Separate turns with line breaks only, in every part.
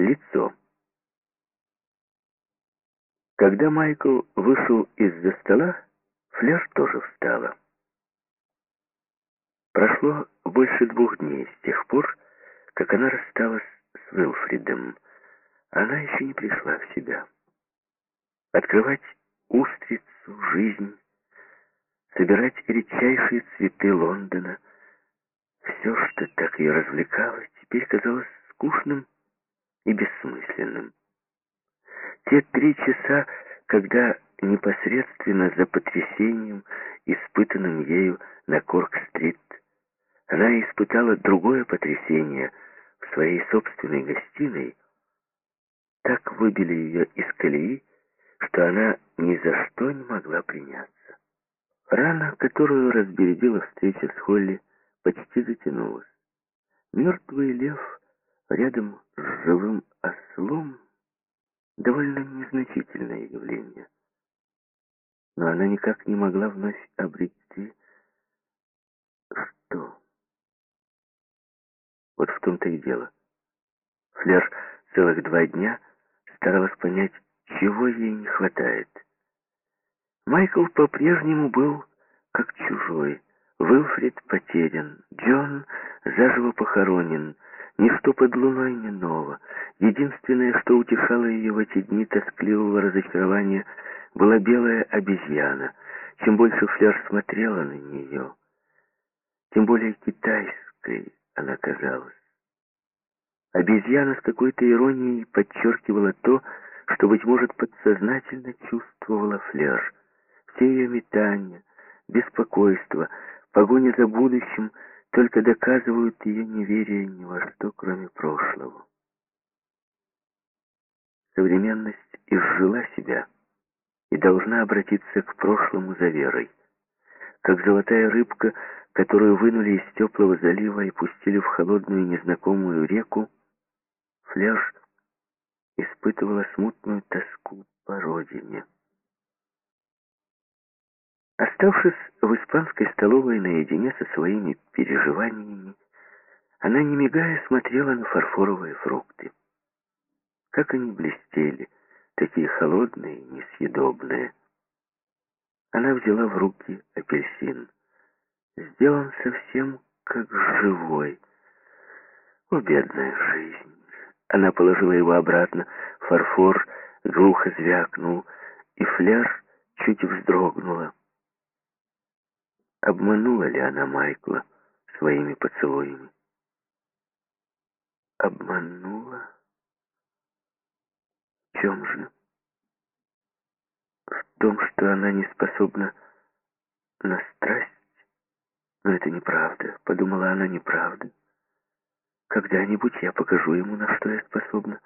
Лицо. Когда Майкл вышел из-за стола, Флер тоже встала. Прошло больше двух дней с тех пор, как она рассталась с Уилфридом. Она еще не пришла в себя. Открывать устрицу, жизнь, собирать редчайшие цветы Лондона, все, что так ее развлекало, теперь казалось скучным и бессмысленным. Те три часа, когда непосредственно за потрясением, испытанным ею на Корк-стрит, она испытала другое потрясение в своей собственной гостиной, так выбили ее из колеи, что она ни за что не могла приняться. Рана, которую разбередила встреча с Холли, почти затянулась. Мертвый лев рядом с живым ослом довольно незначительное явление. Но она никак не могла вновь обрести что? Вот в том-то и дело. Флер целых два дня старалась понять, чего ей не хватает. Майкл по-прежнему был как чужой. Уилфрид потерян, Джон заживо похоронен, ничто под луной не ново. Единственное, что утешало ее в эти дни тоскливого разочарования, была белая обезьяна. Чем больше Флер смотрела на нее, тем более китайской она казалась. Обезьяна с какой-то иронией подчеркивала то, что, быть может, подсознательно чувствовала Флер. Все ее метания, беспокойство, погоня за будущим только доказывают ее неверие ни во что, кроме прошлого. Современность изжила себя и должна обратиться к прошлому за верой. Как золотая рыбка, которую вынули из теплого залива и пустили в холодную незнакомую реку, Флеш испытывала смутную тоску по родине. Оставшись в испанской столовой наедине со своими переживаниями, она, не мигая, смотрела на фарфоровые фрукты. Как они блестели, такие холодные, несъедобные. Она взяла в руки апельсин. Сделан совсем как живой. О, бедная жизнь! Она положила его обратно. Фарфор глухо звякнул, и фляж чуть вздрогнула. Обманула ли она Майкла своими поцелуями? Обманула? В чем же? В том, что она не способна на страсть? Но это неправда, подумала она, неправда. Когда-нибудь я покажу ему, на что я способна.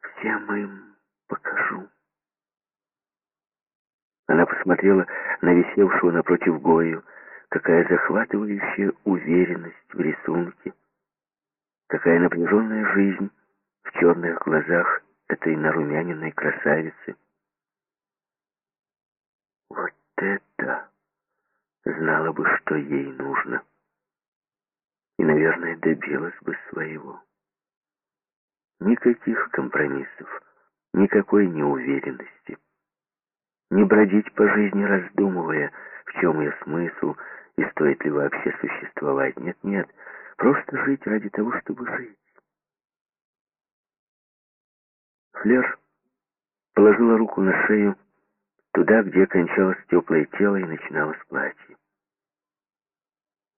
Всем им покажу. Она посмотрела на висевшую напротив Гою, какая захватывающая уверенность в рисунке, какая напряженная жизнь в черных глазах этой нарумяненной красавицы. Вот это знала бы, что ей нужно и, наверное, добилась бы своего. Никаких компромиссов, никакой неуверенности. Не бродить по жизни, раздумывая, в чем ее смысл и стоит ли вообще существовать. Нет, нет, просто жить ради того, чтобы жить. Флер положила руку на шею туда, где кончалось теплое тело и начиналось платье.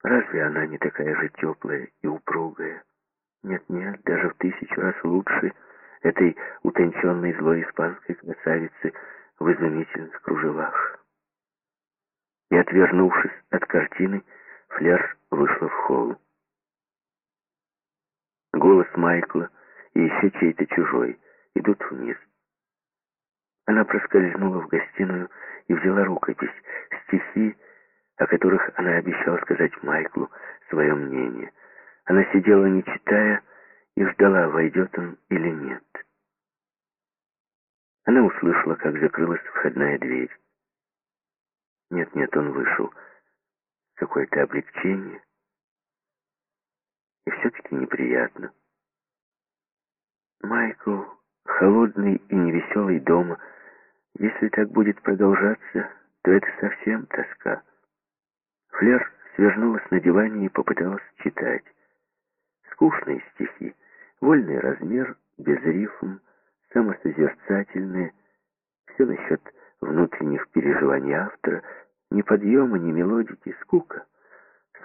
Разве она не такая же теплая и упругая? Нет-нет, даже в тысячу раз лучше этой утонченной злой испанской красавицы в изумительных кружевах. И, отвернувшись от картины, Флер вышла в холл. Голос Майкла и еще чей-то чужой идут вниз. Она проскользнула в гостиную и взяла рукопись, стихи, о которых она обещала сказать Майклу свое мнение. Она сидела, не читая, и ждала, войдет он или нет. Она услышала, как закрылась входная дверь. Нет-нет, он вышел. Какое-то облегчение. И все-таки неприятно. Майкл, холодный и невеселый дома, если так будет продолжаться, то это совсем тоска. Флер свернулась на диване и попыталась читать. Скучные стихи, вольный размер, без рифм, самосозерцательные, все насчет внутренних переживаний автора, ни подъема, ни мелодики, скука,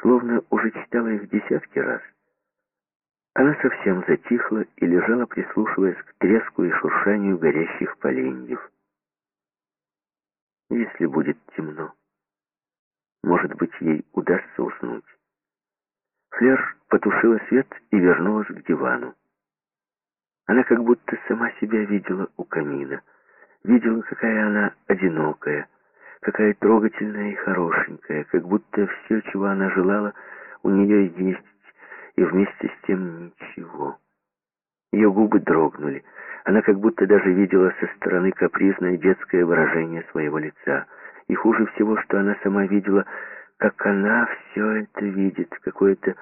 словно уже читала их десятки раз. Она совсем затихла и лежала, прислушиваясь к треску и шуршанию горящих поленьев. Если будет темно, может быть, ей удастся уснуть. Флер потушила свет и вернулась к дивану. Она как будто сама себя видела у камина. Видела, какая она одинокая, какая трогательная и хорошенькая, как будто все, чего она желала, у нее есть, и вместе с тем ничего. Ее губы дрогнули. Она как будто даже видела со стороны капризное детское выражение своего лица. И хуже всего, что она сама видела, как она все это видит, какое-то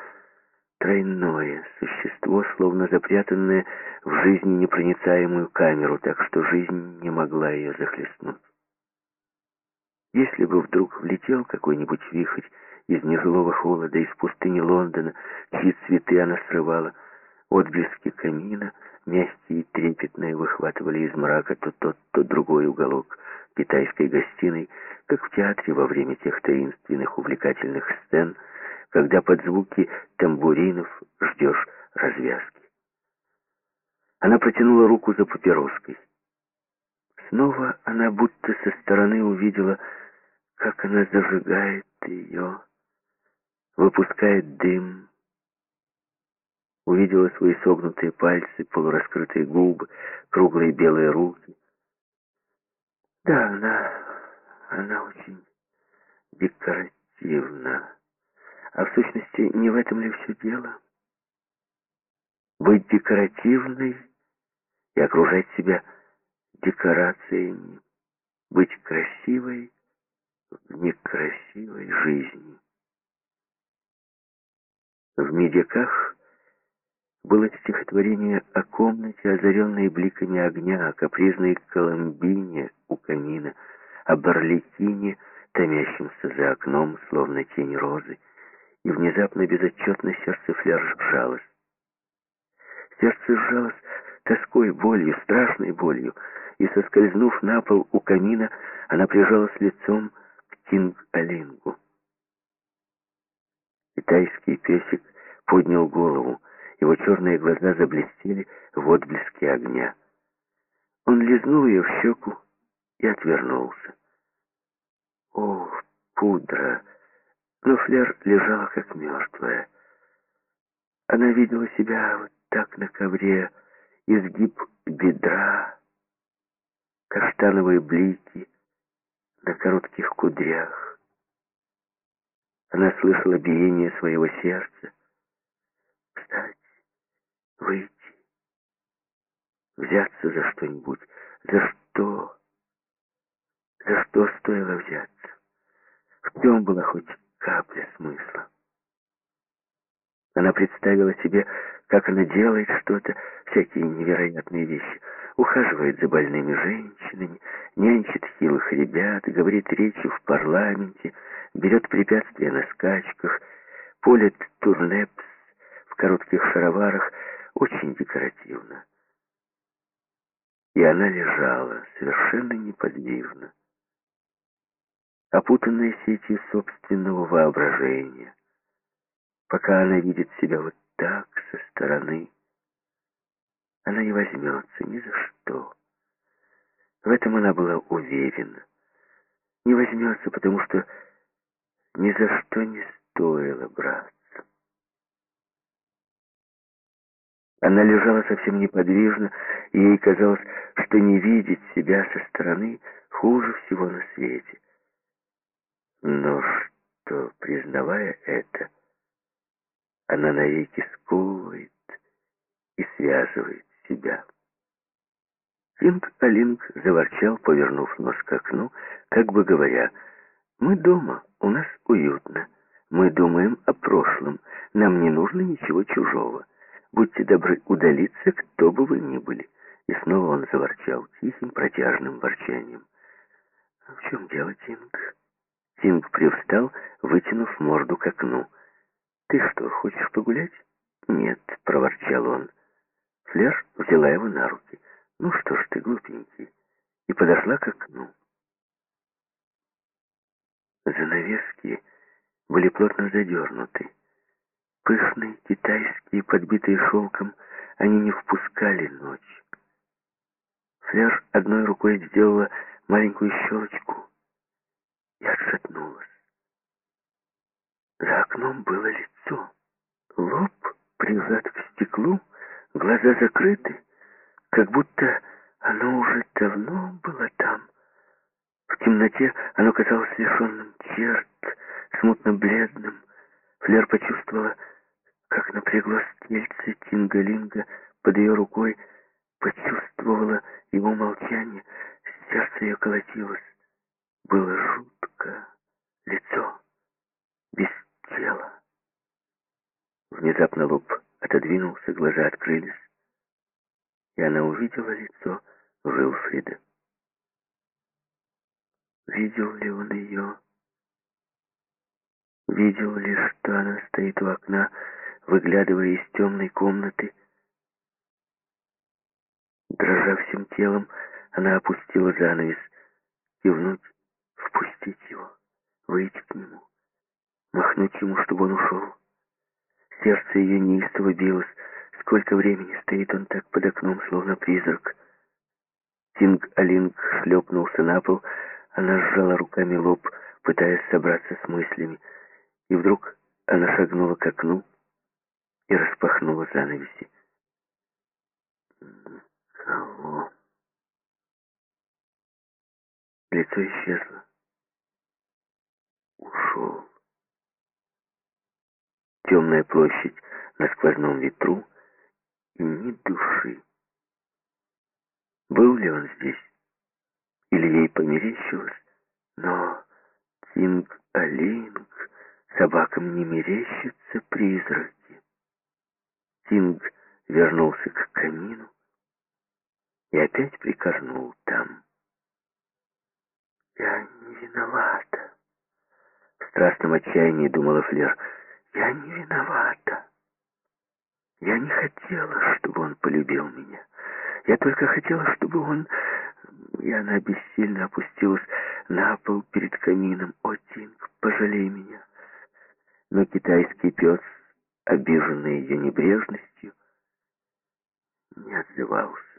тройное существо, словно запрятанное в жизни непроницаемую камеру, так что жизнь не могла ее захлестнуть. Если бы вдруг влетел какой-нибудь вихрь из нежилого холода, из пустыни Лондона, чьи цветы она срывала, отблески камина, мягкие и трепетные, выхватывали из мрака то тот, то другой уголок китайской гостиной, как в театре во время тех таинственных увлекательных сцен, когда под звуки тамбуринов ждешь развязки. Она протянула руку за папироской. Снова она будто со стороны увидела, как она зажигает ее, выпускает дым, увидела свои согнутые пальцы, полураскрытые губы, круглые белые руки. Да, она, она очень декоративна. А в сущности, не в этом ли все дело? Быть декоративной и окружать себя декорациями, быть красивой в некрасивой жизни. В медиках было стихотворение о комнате, озаренной бликами огня, о капризной Коломбине у камина, о Барликине, томящемся за окном, словно тень розы, и внезапно безотчетно сердце Фляр сжалось. Сердце сжалось тоской, болью, страшной болью, и, соскользнув на пол у камина, она прижалась лицом к Тинг-Алингу. Китайский песик поднял голову, его черные глаза заблестели в отблеске огня. Он лизнул ее в щеку и отвернулся. О, пудра! Но Флер лежала как мертвая. Она видела себя вот так на ковре, изгиб бедра, каштановые блики на коротких кудрях. Она слышала биение своего сердца. Встать, выйти, взяться за что-нибудь. За что? За что стоило взяться? В чем была хоть капля смысла? Она представила себе, как она делает что-то, всякие невероятные вещи. Ухаживает за больными женщинами, нянчит хилых ребят, говорит речи в парламенте, берет препятствия на скачках, полет турнепс в коротких шароварах, очень декоративно. И она лежала, совершенно неподвижно, опутанная сетью собственного воображения. Пока она видит себя вот так, со стороны, она не возьмется ни за что. В этом она была уверена. Не возьмется, потому что ни за что не стоило браться. Она лежала совсем неподвижно, и ей казалось, что не видеть себя со стороны хуже всего на свете. Но что, признавая это, она навеки сковывает и связывает себя. Линк-Алинк заворчал, повернув нос к окну, как бы говоря, «Мы дома, у нас уютно, мы думаем о прошлом, нам не нужно ничего чужого. Будьте добры удалиться, кто бы вы ни были. И снова он заворчал тихим, протяжным ворчанием. «А «В чем дело, Тинг?» Тинг привстал, вытянув морду к окну. «Ты что, хочешь погулять?» «Нет», — проворчал он. Флер взяла его на руки. «Ну что ж ты, глупенький», и подошла к окну. Занавески были плотно задернуты. Пышные, китайские, подбитые шелком, они не впускали ночь. Флер одной рукой сделала маленькую щелочку и отшатнулась. За окном было лицо. Лоб прижат к стеклу, глаза закрыты, как будто оно уже давно было там. В темноте оно казалось лишенным черт, смутно бледным. Флер почувствовала, как напряглось тельце Тингалинга под ее рукой, почувствовала его молчание, сердце ее колотилось. Было жутко. Лицо без тела. Внезапно лоб отодвинулся, глаза открылись, и она увидела лицо Вилфрида. Видел ли он ее? Видел ли, что она стоит у окна, выглядывая из темной комнаты? Дрожа всем телом, она опустила занавес. Кивнуть, впустить его, выйти к нему, махнуть ему, чтобы он ушел. Сердце ее неистово билось. Сколько времени стоит он так под окном, словно призрак. Тинг-Алинг шлепнулся на пол, она сжала руками лоб, пытаясь собраться с мыслями. И вдруг она шагнула к окну и распахнула занавеси. Кого? Лицо исчезло. Ушел. Темная площадь на сквозном ветру и ни души. Был ли он здесь? Или ей померещилось? Но Тинг-Алинг, собакам не мерещатся призраки. Тинг вернулся к камину и опять прикорнул там. «Я не виновата», — в страстном отчаянии думала Флер. «Я не виновата. Я не хотела, чтобы он полюбил меня. Я только хотела, чтобы он...» И она бессильно опустилась на пол перед камином. «О, Тинг, пожалей меня!» Но китайский пес, обиженный ее небрежностью, не отзывался.